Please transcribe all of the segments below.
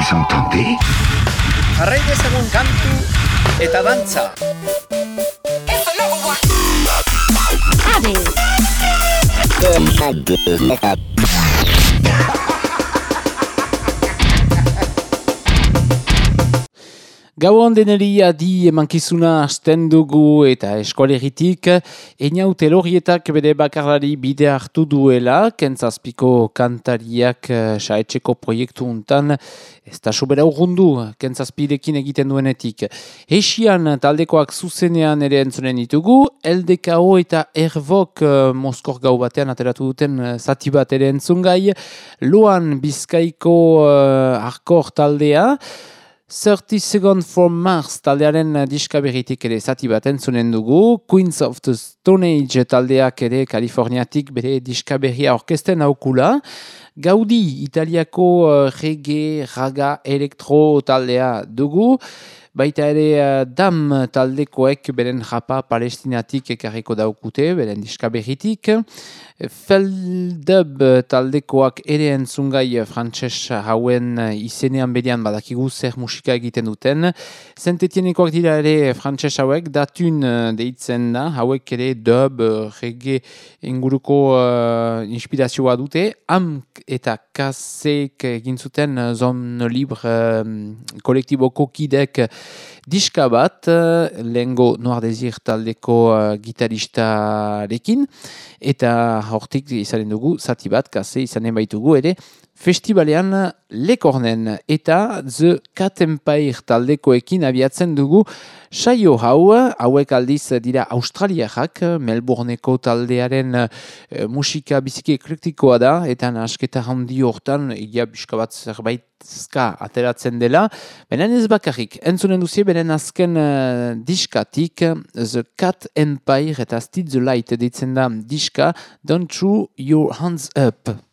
Vous entendez Jarrai dezagun kantu eta dantza. Gauan deneri adi emankizuna hasten dugu eta eskualeritik, eniau telorietak bere bakarlari bide hartu duela, kentzazpiko kantariak uh, saetxeko proiektu untan, ez da sobera urrundu, kentzazpirekin egiten duenetik. Hesian taldekoak zuzenean ere entzunen ditugu, LDKO eta Ervok uh, Moskor gau batean ateratu duten uh, zati bat ere entzungai, Loan Bizkaiko uh, arkor taldea, 30 Second for Mars taldearen diska berritik ere zati bat entzunen dugu. Queens of the Stone Age taldeak ere Kaliforniatik bere diska berria orkesten aukula. Gaudi italiako uh, reggae, raga, elektro taldea dugu. Baita ere uh, dam taldekoek beren japa palestinatik ekarriko daukute, beren diska berritik. Feldub taldekoak ere entzungai frantses hauen izenean bedian badakigu zer musika egiten duten. Zentetienekoak dira ere frantses hauek datun deitzen da, hauek ere dub, reggae inguruko uh, inspirazioa dute. Amk eta kasek egin zuten zon libre um, kolektiboko kidek diska bat, lehengo Noir Desir taldeko uh, gitaristarekin, eta hortik izanen dugu, zati bat, kase izanen baitugu ere, festivalean lekornen eta The Cat Empire taldekoekin abiatzen dugu saio hau, hauek aldiz dira australiakak, Melbourneko taldearen e, musika biziki eklektikoa da, eta asketa handi hortan, egia biska bat zerbait ska ateratzen dela, benen ez bakarrik, entzunen duzie beren azken uh, diskatik, The Cat Empire eta Still the Light ditzen da diska, Don't Throw Your Hands Up.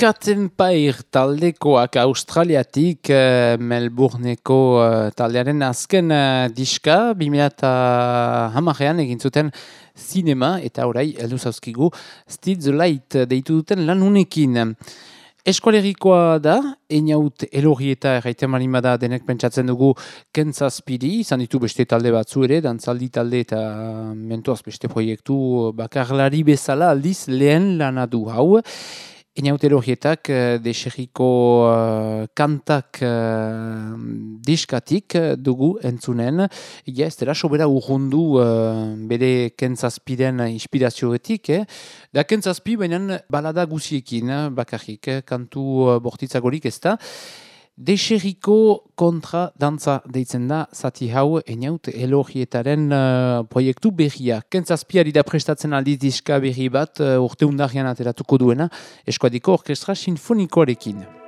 Empire taldekoak australiatik uh, Melbourneko uh, taldearen azken uh, diska, 2008an egin zuten sinema eta orai heldu zauzkigu Still the Light deitu duten lanunekin. Eskualerikoa da, einaut elorri eta erraiten marimada denek pentsatzen dugu kentzazpiri, izan ditu beste talde batzu ere, dantzaldi talde eta mentoaz beste proiektu bakarlari bezala aldiz lehen lanadu hau. Inautero horietak, uh, deserriko uh, kantak uh, diskatik dugu entzunen. Ia ez dela sobera urrundu bere kentzazpiren inspirazioetik. Eh? Da kentzazpi baina balada guziekin bakarrik, kantu uh, bortitzagorik ez da. Deserriko kontra dantza deitzen da zati hau eniaut elogietaren uh, proiektu berria. Kentzazpiari da prestatzen aldiz diska berri bat uh, urte undarian ateratuko duena eskuadiko orkestra sinfonikoarekin.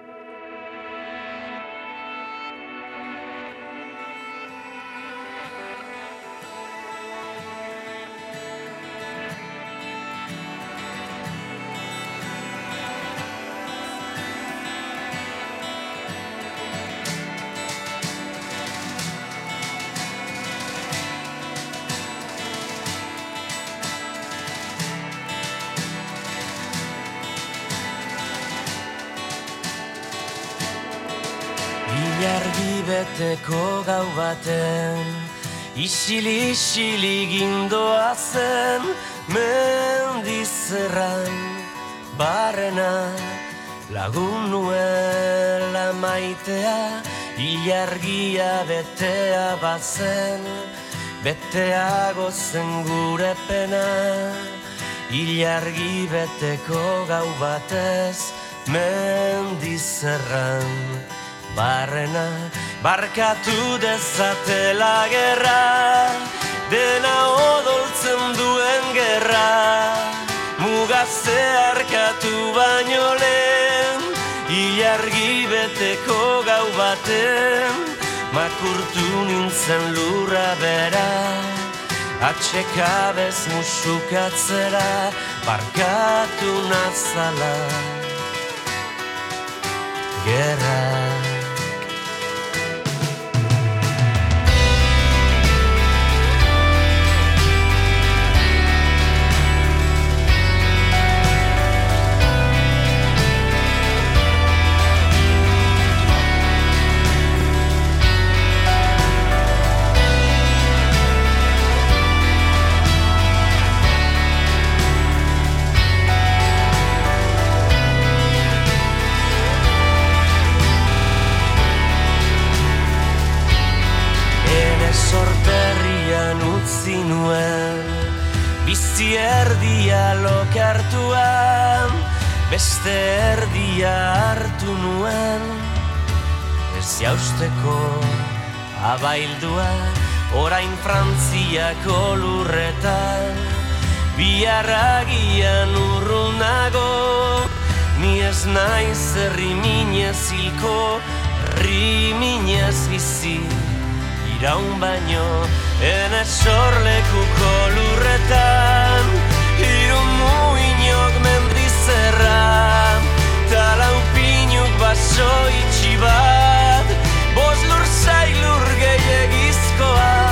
Beteko gau baten Isili-isili gindoa zen Mendizerran barrena Lagun nuela maitea Ilargia betea bazen Beteago zen gure pena Ilargi beteko gau batez Mendizerran barrena barkatu dezatela gerra dena odoltzen duen gerra. Mugazte arkatu baino lehen ilargi beteko gau baten. Makurtu nintzen lurra bera atxekabez musukatzera barkatu nazala. Gerra erdia lokartuan Beste erdia hartu nuen. Ez jausteko abaildua Orain frantziako lurretan. Biarragian urrunago Ni ez naiz erri minez hilko Erri minez bizi Iraun baino Ene sorlekuko lurretan. Hiru muinok mendizerra Talau pinuk baso itxibat Bos lur zai lur gehiagizkoa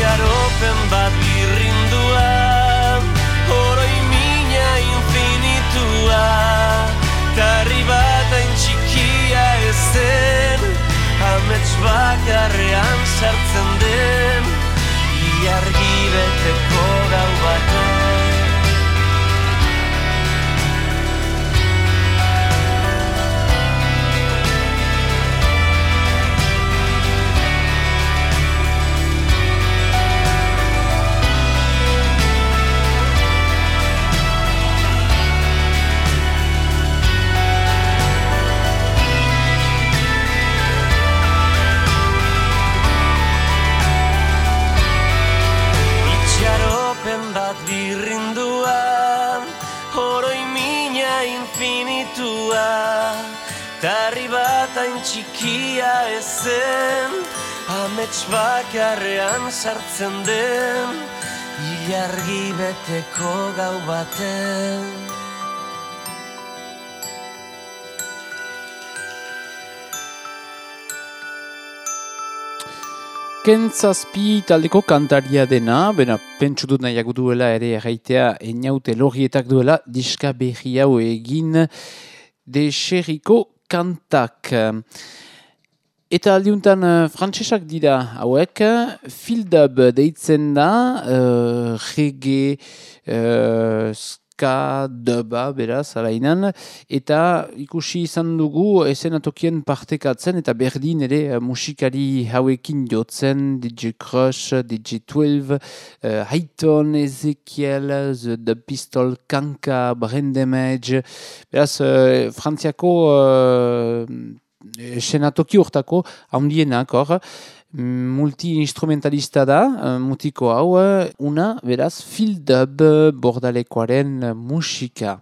itxaropen bat birrindua Horoi mina infinitua. Tarri bat hain txikia ezen Amets bakarrean sartzen den. Iargi beteko gau infinitua. Tarri bat hain txikia ezen Amets bakarrean sartzen den. Ilargi beteko gau baten Kentzazpi taldeko kantaria dena, bena, pentsu dut nahiago duela ere erraitea eniaute lorrietak duela diska berri hau egin de xerriko kantak. Eta aldiuntan uh, frantsesak dira hauek, fildub deitzen da, uh, reggae, uh, ska, duba, beraz, alainan, eta ikusi izan dugu esenatokien partekatzen, eta berdin ere uh, musikari hauekin jotzen, DJ Crush, DJ 12, uh, Hayton, Ezekiel, The, Pistol, Kanka, Brain Damage, beraz, uh, frantziako uh, esenatoki urtako, handienak hor, multi-instrumentalista da, uh, mutiko hau, uh, una, beraz, fildub bordalekoaren musika.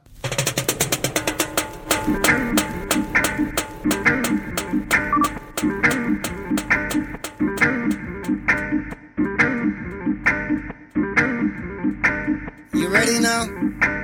You ready now?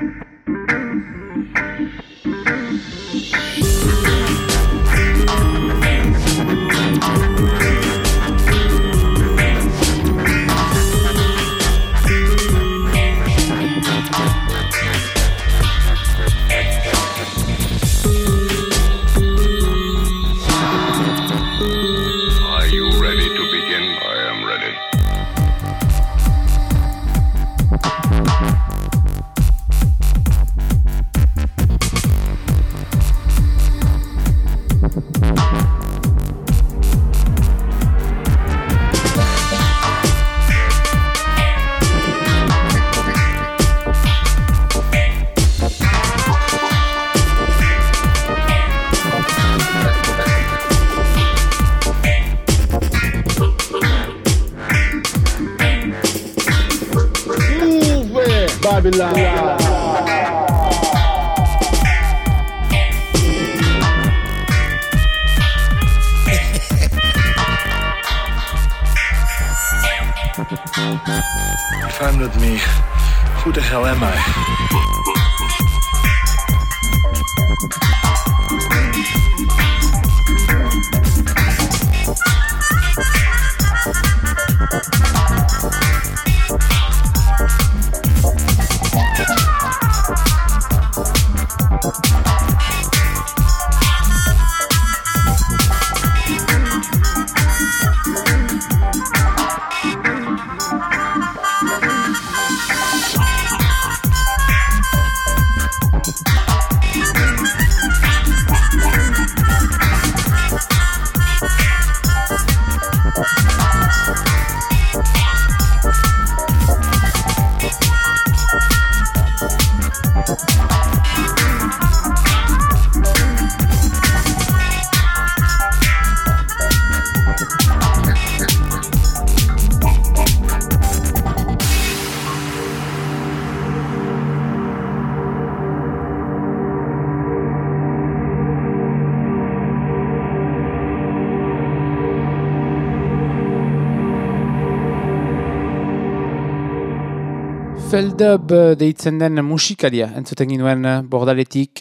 Feldub eh, deitzen den musikaria, entzuten ginuen eh, bordaletik.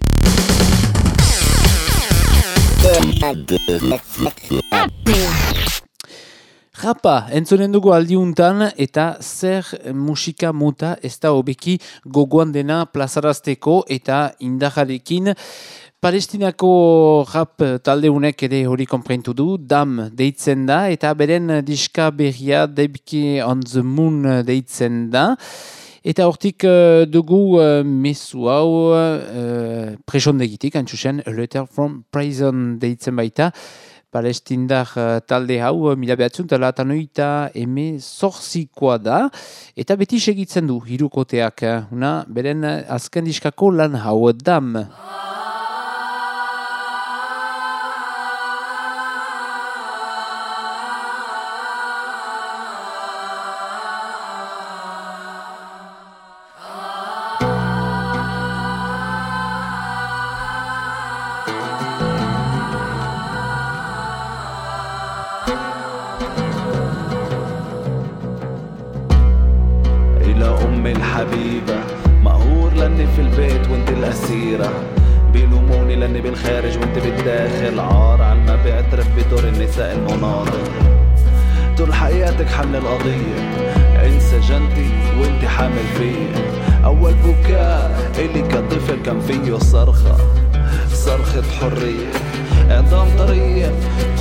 Rapa, entzunen dugu aldiuntan eta zer musika mota ez da hobeki gogoan dena plazarazteko eta indajarekin. Palestinako rap taldeunek ere hori konprentu du, dam deitzen da eta beren diska berria Debki on the Moon deitzen da. Eta hortik uh, dugu uh, mesu hau uh, presondegitik, antxusen, A Letter from Prison deitzen baita. Palestindar uh, talde hau, mila behatzen, tala tanoita eme zorzikoa da. Eta beti segitzen du, hirukoteak. Una, beren azken diskako lan hau, dam. بالخارج وانت بالداخل عار على ما بعترف بدور النساء المناضل. طول حياتك حمل القضية. انسجنتي وانت حامل فيا. أول بكاء إلي كطفل كان فيه صرخة. صرخة حرية. إعدام طريق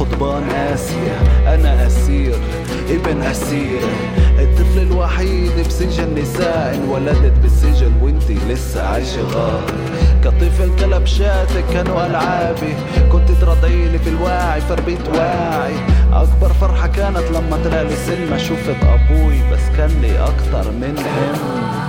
قضبان آسيا أنا أسير. ابن أسير. الطفل بسجن نساء انولدت بالسجن وانتي لسه عايشة. غار كطفل كلبشاتك كانوا ألعابي. كنت ترضعيني في الواعي فربيت واعي. أكبر فرحة كانت لما طلع لي سينما شفت أبوي بس كان لي أكتر من هم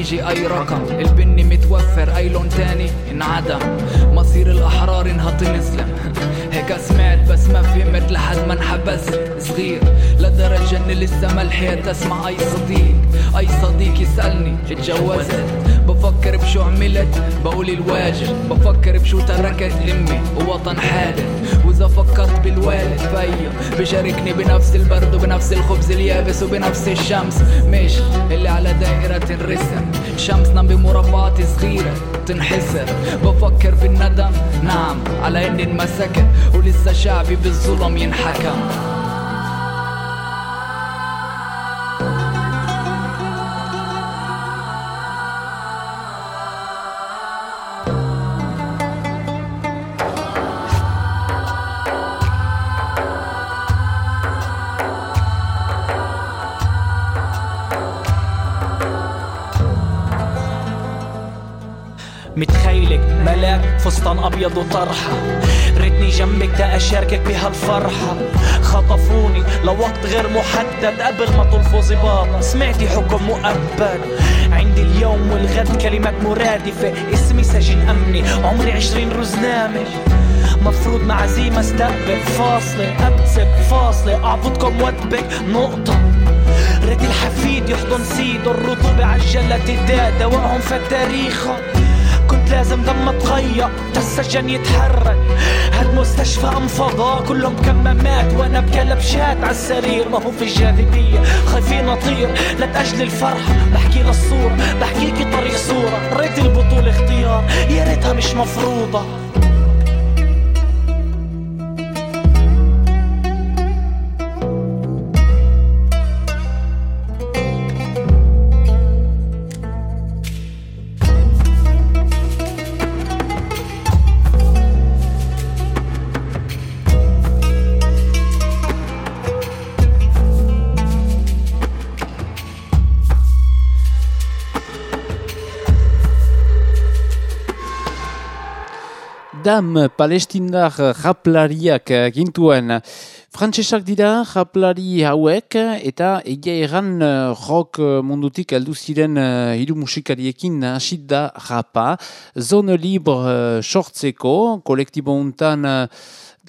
بيجي أي رقم. البني متوفر أي لون تاني؟ انعدم. مصير الأحرار انها تنسلم هيك سمعت بس ما فهمت لحد ما انحبست صغير. لدرجة اني لسه ما لحقت أسمع أي صديق. أي صديق يسألني اتجوزت؟ بفكر بشو عملت؟ بقول الواجب. بفكر بشو تركت امي ووطن حادث. وإذا فكرت بالوالد فيا بشاركني بنفس البرد وبنفس الخبز اليابس وبنفس الشمس. مش اللي على دائرة تنرسم شمسنا بمربعات صغيرة تنحسر. بفكر بالندم. نعم على إني انمسكت. ولسه شعبي بالظلم ينحكم. متخيلك ملاك فستان أبيض وطرحة. ريتني جنبك تا أشاركك بهالفرحه خطفوني لوقت غير محدد قبل ما طلفوا ظباط سمعتي حكم مؤبد. عندي اليوم والغد كلمات مرادفة. اسمي سجن أمني. عمري عشرين رزنامه مفروض مع عزيمة أستقبل. فاصلة أبتسم. فاصلة أعبدكم وأدبك. نقطة. ريت الحفيد يحضن سيده الرطوبة عالجلة تداد. دوائهم فالتاريخة كنت لازم دم تغير السجن يتحرك. هاد مستشفى أم فضاء كلهم كمامات وأنا بكلبشات عالسرير ما هو في الجاذبية خايفين اطير لتأجل الفرحة بحكي للصورة بحكيكي طريق صورة. ريت البطولة اختيار يا ريتها مش مفروضة. Dam palestindar raplariak eh, gintuen frantsesak dira raplari hauek eta egia erran eh, rock eh, mundutik heldu ziren eh, hiru musikariekin hasit da rapa. Zone libre sortzeko, kolektibo untan eh,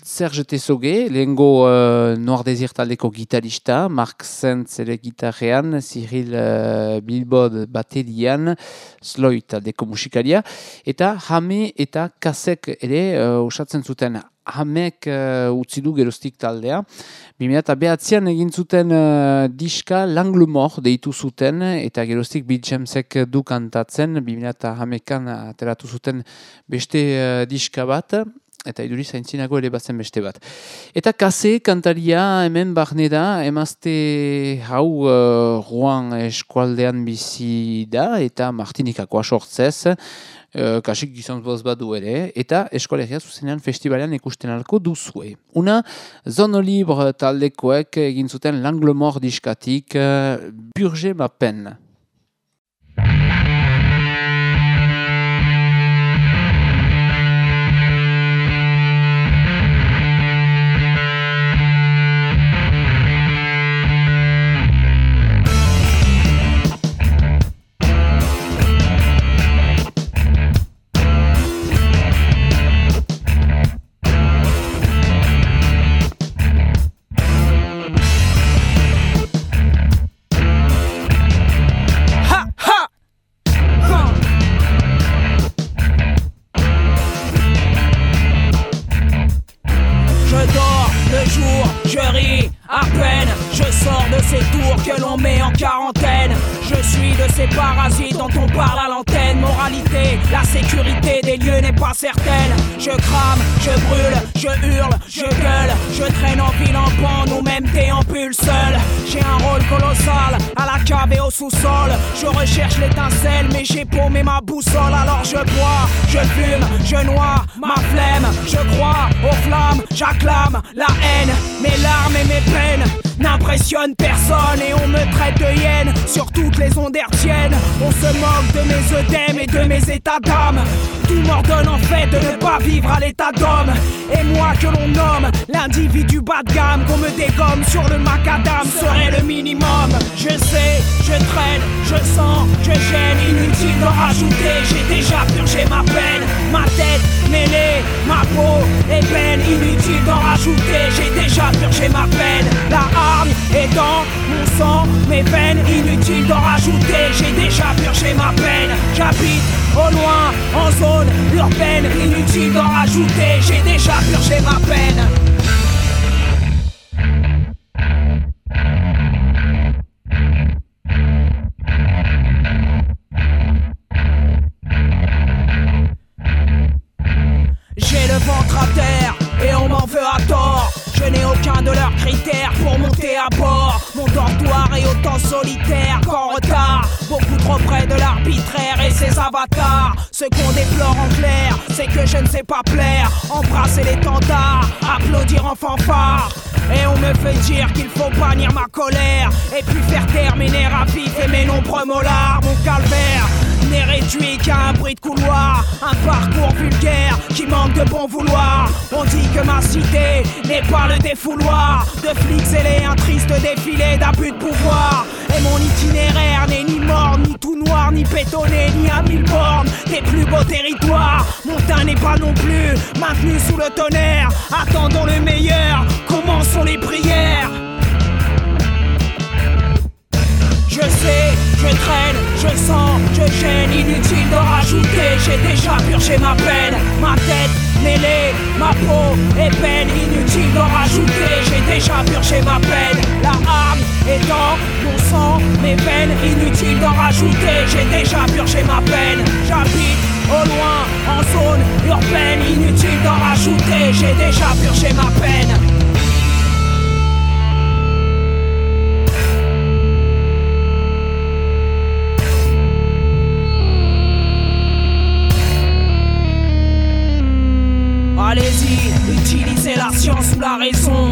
Serge Tesoge, lehengo uh, Noir Desir taldeko gitarista, Mark Sentz ere gitarrean, Cyril uh, Bilbod baterian, Sloy taldeko musikaria, eta Hame eta Kasek ere uh, usatzen zuten. Hamek uh, utzi du geroztik taldea. 2008an egin zuten uh, diska Langlemor deitu zuten eta geroztik Bill Jamesek du kantatzen. 2008an ateratu zuten beste uh, diska bat eta iduri zaintzinago ere bazen beste bat. Eta kase kantaria hemen barne da, emazte hau uh, Juan eskualdean bizi da, eta Martinikakoa sortzez, uh, kasik gizonz boz badu ere, eta eskolegia zuzenean festivalean ikusten alko duzue. Una, Zono Libre taldekoek egin zuten Langlemor diskatik, uh, Burge ma Je crame, je brûle, je hurle, je gueule. Je traîne en ville en bande ou même déambule seul. J'ai un rôle colossal à la cave et au sous-sol. Je recherche l'étincelle, mais j'ai paumé ma boussole. Alors je bois, je fume, je noie ma flemme. Je crois aux flammes, j'acclame la haine. Mes larmes et mes peines n'impressionnent personne et on me traite de hyène sur toutes les ondes hertziennes. On se moque de mes œdèmes et de mes états d'âme. Tout m'ordonne en fait de ne pas vivre à l'état d'homme. Et moi que l'on nomme l'individu bas de gamme, qu'on me dégomme sur le macadam serait le minimum. Je sais, je traîne, je sens, je gêne, inutile de rajouter. J'ai déjà purgé ma peine, ma tête mêlée, ma peau est peine, inutile d'en rajouter. J'ai déjà purgé ma peine, la est dans mon sang, mes veines, inutile d'en rajouter. J'ai déjà purgé ma peine, j'habite au loin, en zone urbaine, inutile d'en rajouter. J'ai déjà purgé ma peine. J'ai le ventre à terre de leurs critères pour monter à bord. Mon dortoir est autant solitaire qu'en retard. Beaucoup trop près de l'arbitraire et ses avatars. Ce qu'on déplore en clair, c'est que je ne sais pas plaire. Embrasser l'étendard, applaudir en fanfare. Et on me fait dire qu'il faut bannir ma colère. Et puis faire nerfs à vif et mes nombreux molars. Mon calvaire n'est réduit qu'à un bruit de couloir, un parcours vulgaire qui manque de bon vouloir. On dit que ma cité n'est pas le défouloir de flics zélés, un triste défilé d'abus de pouvoir. Et mon itinéraire n'est ni mort, ni tout noir, ni pétonné, ni à mille bornes des plus beaux territoires. Mon teint n'est pas non plus maintenu sous le tonnerre. Attendons le meilleur, commençons les prières. Je sais, je traîne, je sens, je gêne, inutile de rajouter, j'ai déjà purgé ma peine, ma tête mêlée, ma peau est peine, inutile de rajouter, j'ai déjà purgé ma peine, la arme est dans mon sang, mes veines, inutile de rajouter, j'ai déjà purgé ma peine, j'habite au loin, en zone urbaine, inutile d'en rajouter, j'ai déjà purgé ma peine. Allez-y, utilisez la science ou la raison.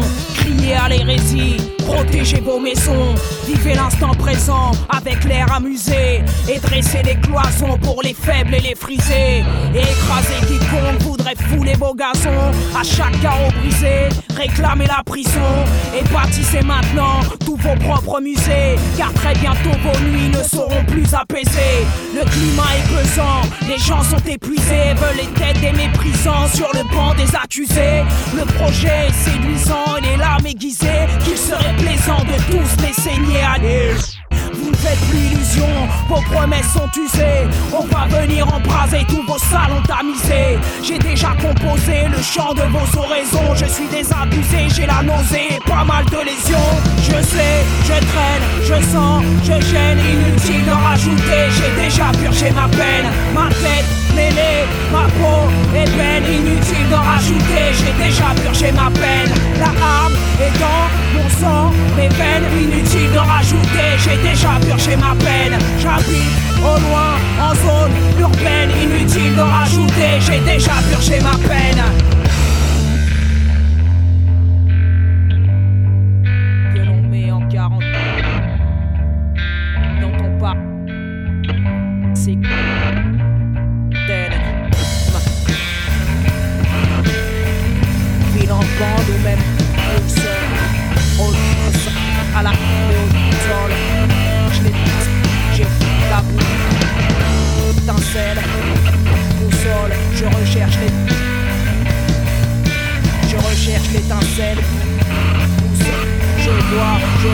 Protégez vos maisons. Vivez l'instant présent avec l'air amusé. Et dressez des cloisons pour les faibles et les frisés. Et écrasez quiconque voudrait fouler vos gazons. À chaque carreau brisé, réclamez la prison. Et bâtissez maintenant tous vos propres musées. Car très bientôt vos nuits ne seront plus apaisées. Le climat est pesant, les gens sont épuisés. Veulent les têtes des méprisants sur le banc des accusés. Le projet est séduisant et les larmes aiguisées. Qu'il serait plaisant de tous les saigner à nu. Vous ne faites plus illusion, vos promesses sont usées. On va venir embraser tous vos salons tamisés. J'ai déjà composé le chant de vos oraisons. Je suis désabusé, j'ai la nausée pas mal de lésions. Je sais, je traîne, je sens, je gêne. Inutile d'en rajouter, j'ai déjà purgé ma peine. Ma tête mêlée, ma. Inutile d'en rajouter, j'ai déjà purgé ma peine. La arme est dans mon sang, mes veines. Inutile d'en rajouter, j'ai déjà purgé ma peine. J'habite au loin, en zone urbaine. Inutile d'en rajouter, j'ai déjà purgé ma peine. même au sol, au sol, à la console. Je l'écoute, j'ai la boule, étincelle, au sol, je recherche les. Je recherche l'étincelle, je dois, je.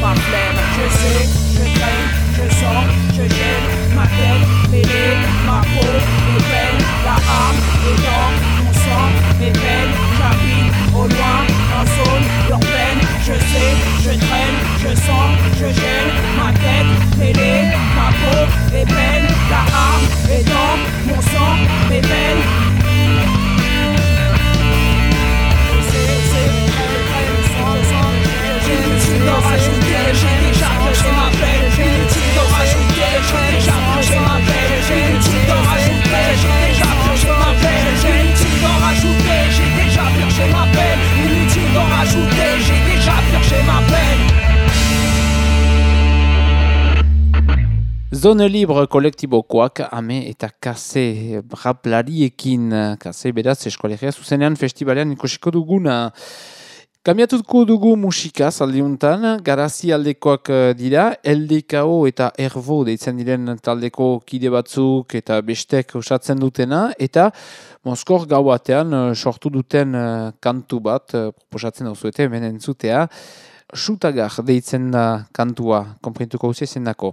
Ma flemme, je sais, je traîne je sens, je gêne ma tête, mêlée, ma peau, mes peines, la âme, les dents sang, mes au loin. Je sais, je traîne, je sens, je gêne, ma tête, télé, ma peau est peine, la arme est dans mon sang, mes peines. J'ai j'ai déjà que je j'ai shooté, j'ai déjà purgé ma peine Zone libre kolektibokoak ame eta kase braplariekin, kase beraz eskolegia zuzenean festivalean ikusiko duguna. Kamiatuko dugu musika zaldiuntan, garazi aldekoak eh, dira, LDKO eta Ervo deitzen diren taldeko kide batzuk eta bestek osatzen dutena, eta Moskor gau batean eh, sortu duten eh, kantu bat, proposatzen duzuete, hemen entzutea, Sutagar deitzen da kantua, komprintuko usezen dako.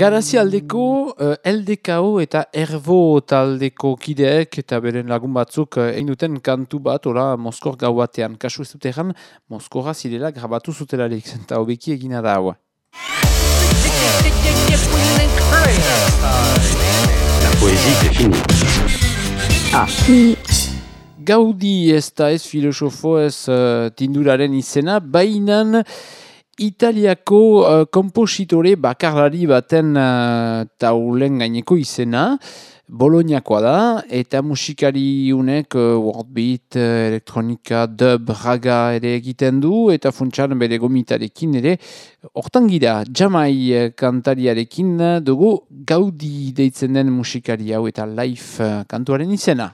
Garazi aldeko uh, eh, LDKO eta Ervo taldeko kideek eta beren lagun batzuk uh, egin duten kantu bat, ora Moskor gau batean. Kasu ez dut egan, Moskorra zirela grabatu zutelarik, eta hobeki egina da hau. La poesie Ah. Gaudi ez da ez filosofo ez uh, tinduraren izena, bainan Italiako uh, kompositore bakarlari baten uh, taulen gaineko izena. Bolognakoa da, eta musikari unek uh, worldbeat, uh, elektronika, dub, raga ere egiten du, eta funtsan bere gomitarekin ere, hortan gira, jamai kantariarekin dugu gaudi deitzen den musikari hau eta live kantuaren izena.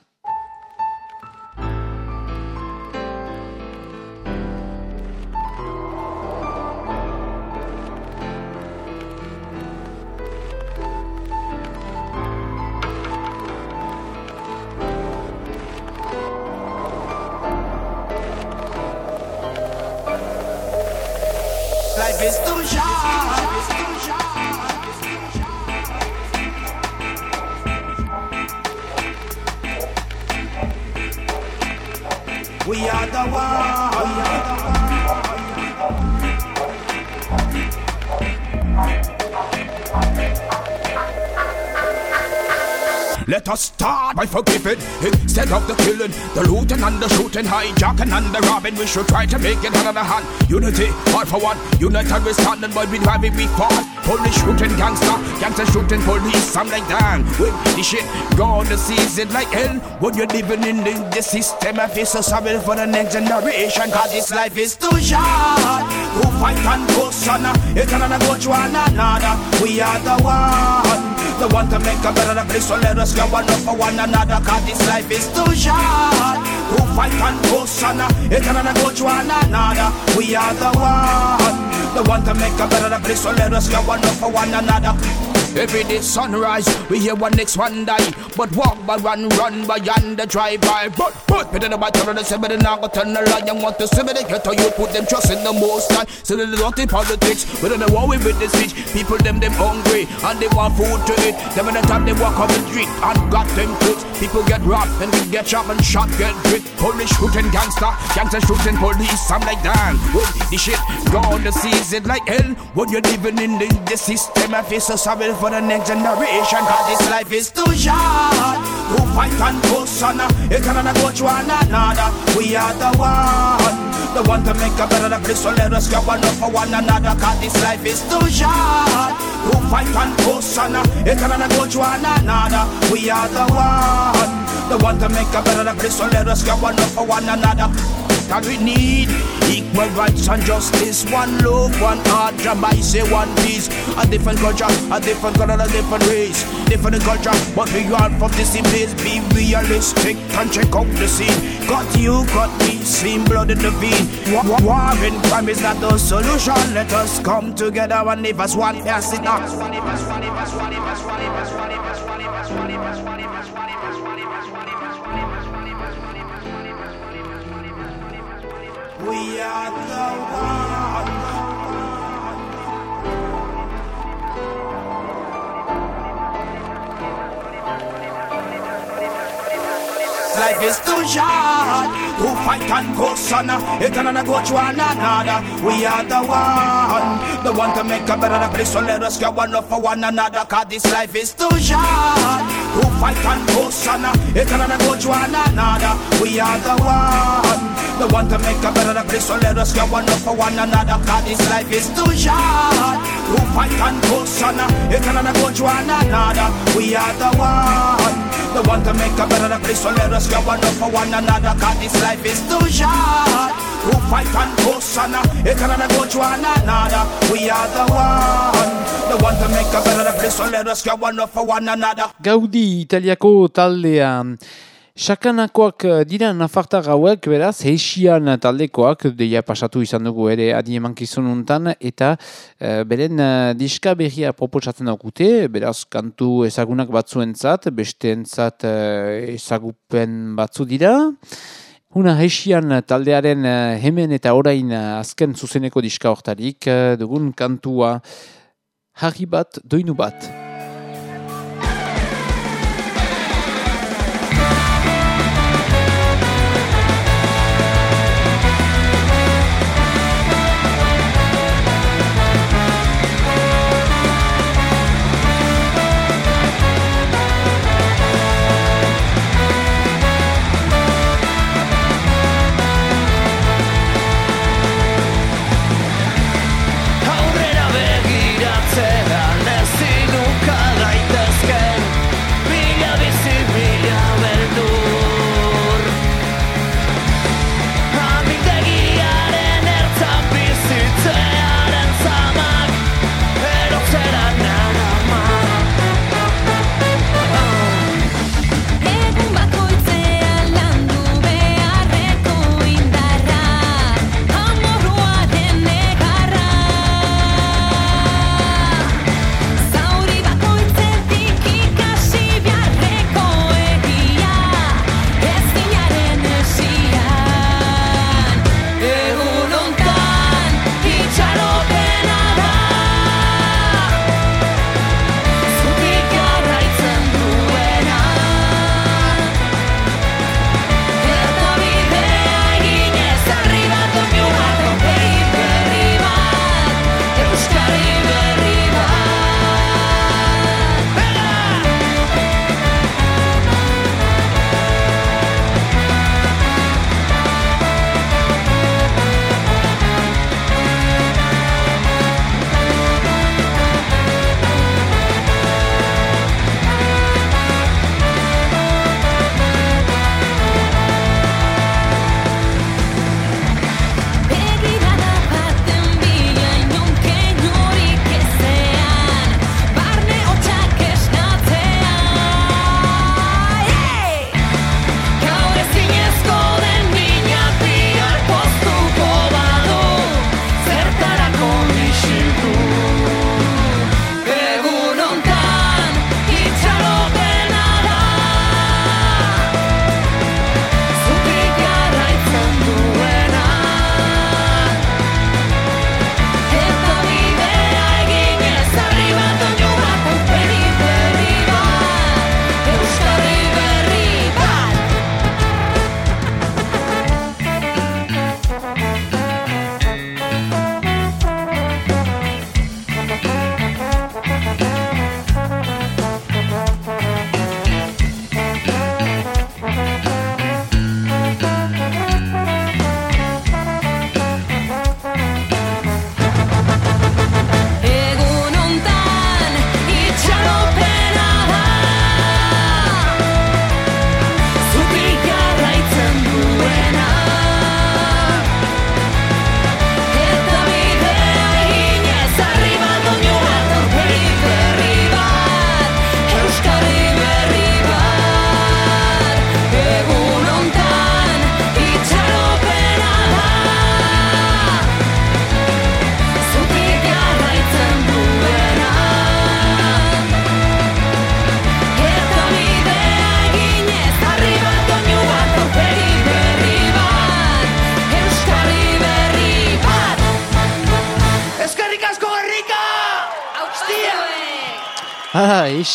Of the the looting and the shooting, hijacking and the robbing. We should try to make it hand in hand. Unity, all for one. Unity we standing, but we driving we fall. Police shooting gangster, gangster shooting police. I'm like damn, with the shit gonna seize it like hell. When you're living in the, the system, I feel so sorry for the next generation. Cause this life is too short. Who fight and go son, it's another go to another. We are the one. The one to make a better place, so let us go one up for one another. Cause this life is too short. Who fight and go son, it can go to another. We are the one. The one to make a better place, so let us go one up for one another. Every day sunrise, we hear one next one die. But walk by run, run by yonder drive by. But, but, but then about turn the seven and now go turn the line. want to see me, get to you, put them trust in the most time. So they don't in politics, but they war with the speech. People, them, them hungry, and they want food to eat. Them in the time they walk on the street and got them kids. People get robbed, and we get shot and shot, get hit. Police shooting gangster, gangster shooting police. I'm like, damn, well, the shit gone the season like hell. When you're living in the, the system, I feel so sorry for for the next generation Cause this life is too short. Who fight and go son It cannot go to another. We are the one The one to make a better place So let us go one up for one another Cause this life is too short. Who fight and go son It cannot go to another. We are the one The one to make a better place So let us go one up for one another that we need equal rights and justice, one love, one heart, job say one peace. A different culture, a different color, a different race, different culture, but we are from the same place. Be realistic and check out the scene. Got you, got me, same blood in the vein. War, and crime is not the solution. Let us come together and live as one. Yes, it We are the life is too short to fight and go son. It can go to another. We are the one, the one to make a better place. So let us get one up for one another. Cause this life is too short to fight and go son. It can go to another. We are the one. The one to make a better place, so let us get one up for one another. Cause this life is too short. To fight and go son, it cannot go to another. We are the one. The one to make a better place, so let us one up for one another. Cause this life is too short. To fight and go son, it cannot go to another. We are the one. The one to make a better place, so let us get one for one another. Gaudi italiako taldea Sakanakoak eh, dira nafartar hauek, beraz, heixian taldekoak, deia pasatu izan dugu ere adi emankizun untan, eta e, beren uh, diska berria proposatzen daukute, beraz, kantu ezagunak batzuentzat, besteentzat uh, ezagupen batzu dira. Una heixian taldearen hemen eta orain azken zuzeneko diska hortarik, dugun kantua harri bat, doinu bat.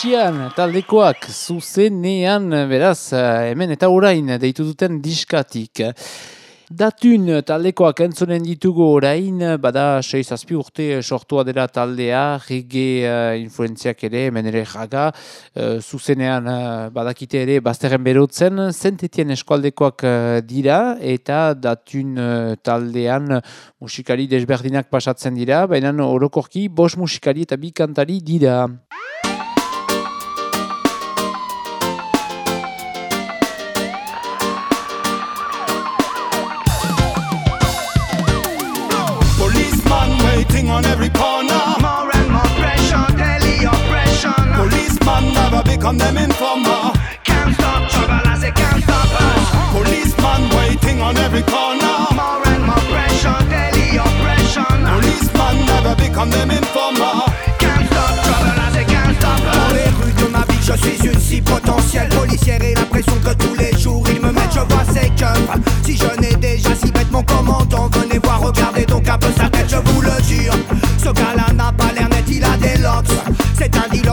Esian, taldekoak, zuzenean, beraz, hemen eta orain deitu duten diskatik. Datun taldekoak entzonen ditugu orain, bada 6 urte sortua dela taldea, rege uh, influenziak ere, hemen ere jaga, uh, zuzenean uh, badakite ere bazterren berotzen, zentetien eskualdekoak uh, dira, eta datun uh, taldean musikari desberdinak pasatzen dira, baina orokorki bos musikari eta bi kantari dira. Become them informer. Can't stop trouble as they can't stop us. Policeman waiting on every corner. More and more pressure, daily oppression. Policeman never become them informer. Can't stop trouble as they can't stop us. Dans les rues de ma vie, je suis une si potentielle policière et l'impression que tous les jours ils me mettent, je vois ses keufs. Si je n'ai déjà si bête mon commandant, venez voir, regardez donc un peu sa tête, je vous le jure. Ce gars-là n'a pas l'air net, il a des locks. C'est un dealer,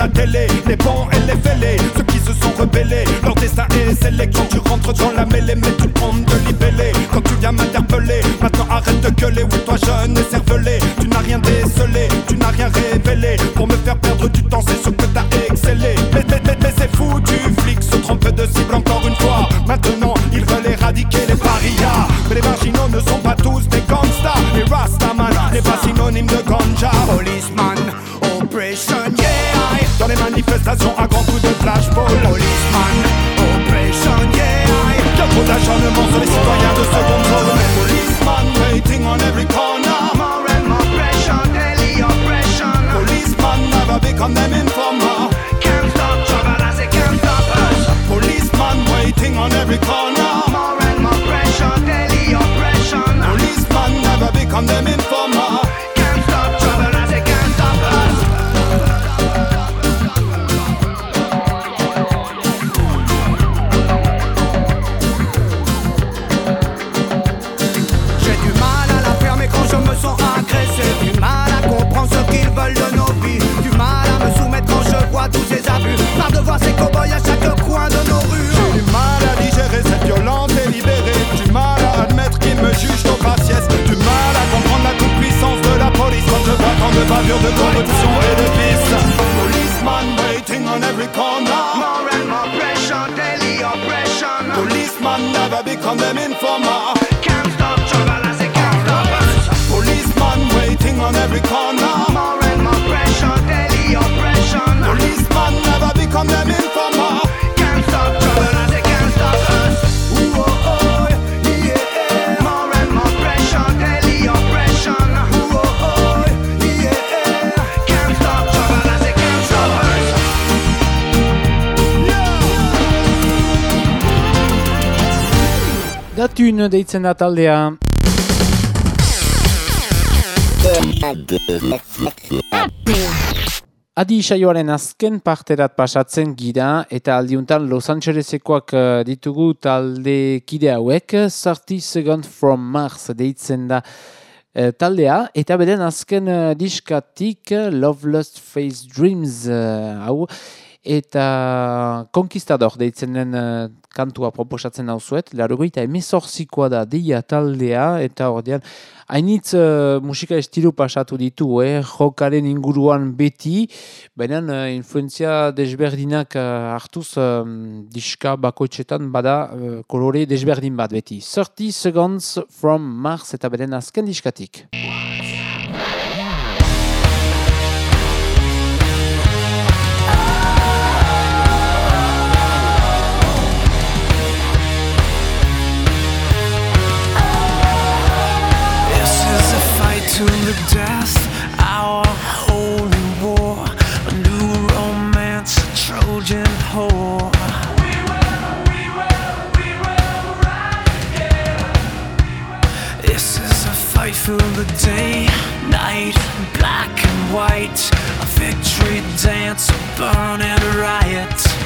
la télé. Les bons et les fêlés, ceux qui se sont rebellés. Leur destin est scellé quand tu rentres dans la mêlée. Mais tu prends de libellé quand tu viens m'interpeller. Maintenant arrête de gueuler, oui, toi jeune et cervelé. Tu n'as rien décelé, tu n'as rien révélé. Pour me faire perdre du temps, c'est ce que t'as excellé. Mais, mais c'est fou, tu flic se trompe de cible encore une fois. Maintenant, ils veulent éradiquer les parias. Manifestations à grands coups de flashball. Policeman, oppression, yeah. Y'a trop d'acharnement sur les citoyens de seconde Deitzen da taldea. Adi saioaren azken parterat pasatzen gira eta aldiuntan Los Angelesekoak eh, ditugu talde kide hauek, 30 Second from Mars deitzen da eh, taldea, eta beren azken eh, diskatik Love Lust Face Dreams eh, hau, eta Conquistador deitzen den eh, kantua proposatzen dauzuet, larogeita emezortzikoa da deia taldea, eta ordean, hainitz uh, musika estilu pasatu ditu, eh? jokaren inguruan beti, baina uh, influenzia desberdinak uh, hartuz um, diska bakoitzetan bada uh, kolore desberdin bat beti. 30 seconds from Mars eta beren azken diskatik. To the death, our holy war, a new romance, a Trojan whore. We will, we will, we will rise again. This is a fight for the day, night, black and white, a victory dance, a burning riot.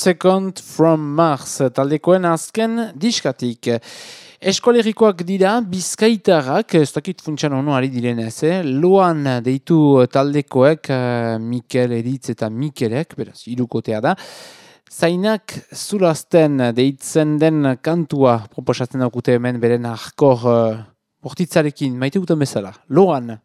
Second from Mars taldekoen azken diskatik. Eskolerikoak dira bizkaitarrak, ez dakit funtsan ono ari direnez, eh? loan deitu taldekoek eh, Mikel Eritz eta Mikelek, beraz, irukotea da. Zainak zulazten deitzen den kantua proposatzen daukute hemen beren arkor uh, bortitzarekin, maite guten bezala, loan.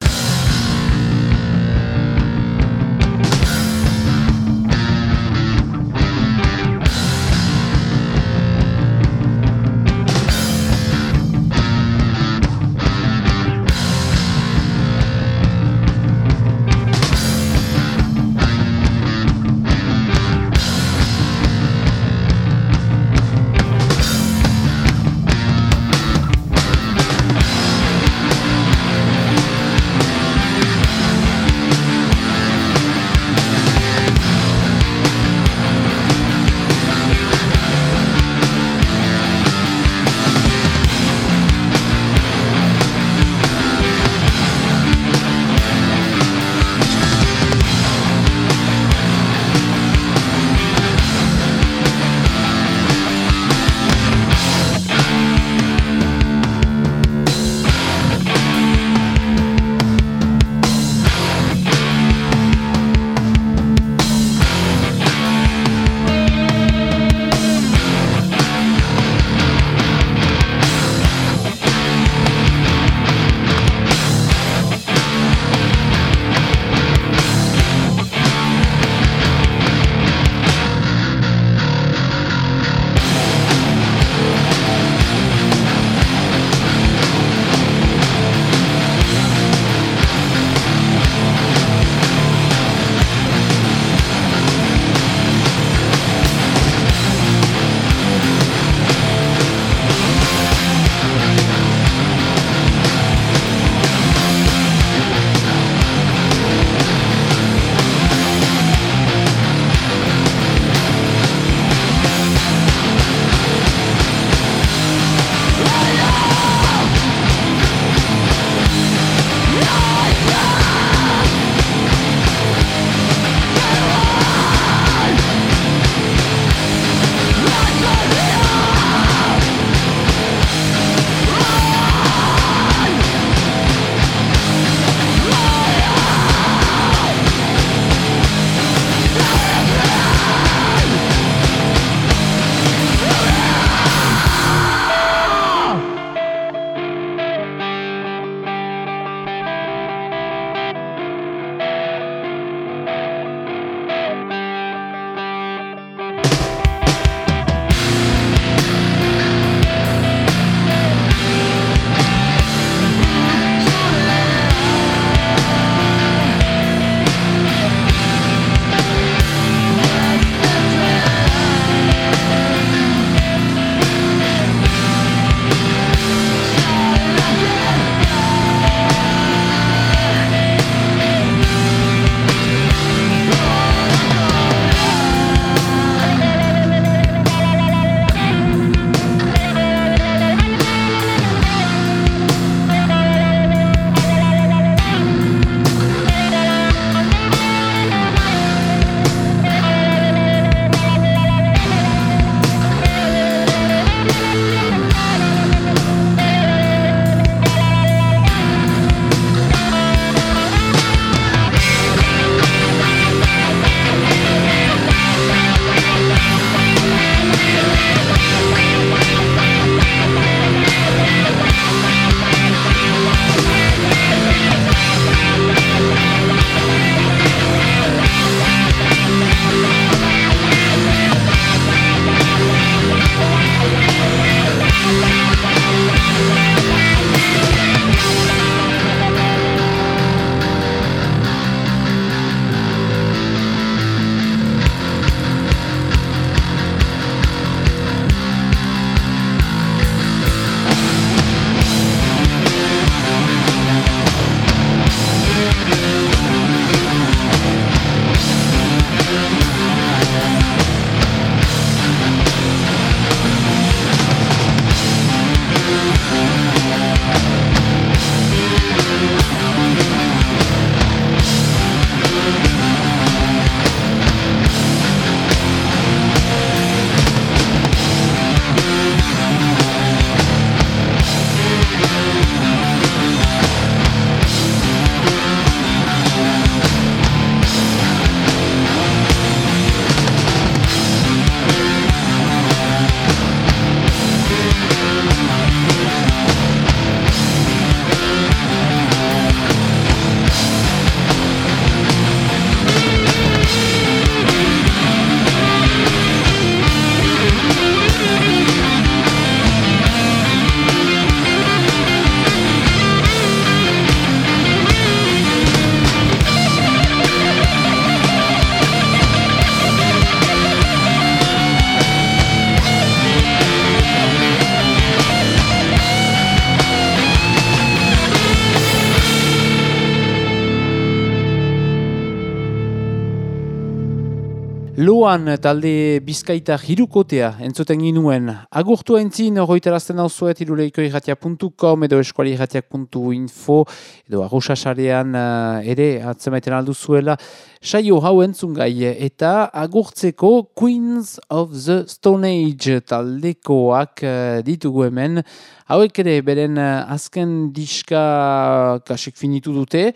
Loan talde bizkaita hirukotea entzuten ginuen. Agurtu entzin horretarazten hau zuet iruleiko edo eskuali irratia.info edo arrosasarean uh, ere atzemaiten aldu zuela. Saio hau entzun gai eta agurtzeko Queens of the Stone Age taldekoak uh, ditugu hemen. Hauek ere beren uh, azken diska kasik finitu dute.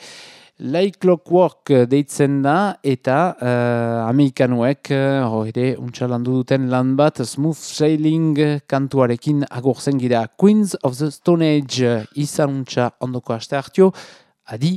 Like Clockwork deitzen da eta uh, amerikanuek uh, ere untxalandu duten lan bat Smooth Sailing kantuarekin agorzen gira Queens of the Stone Age izan untxa ondoko aste hartio. Adi!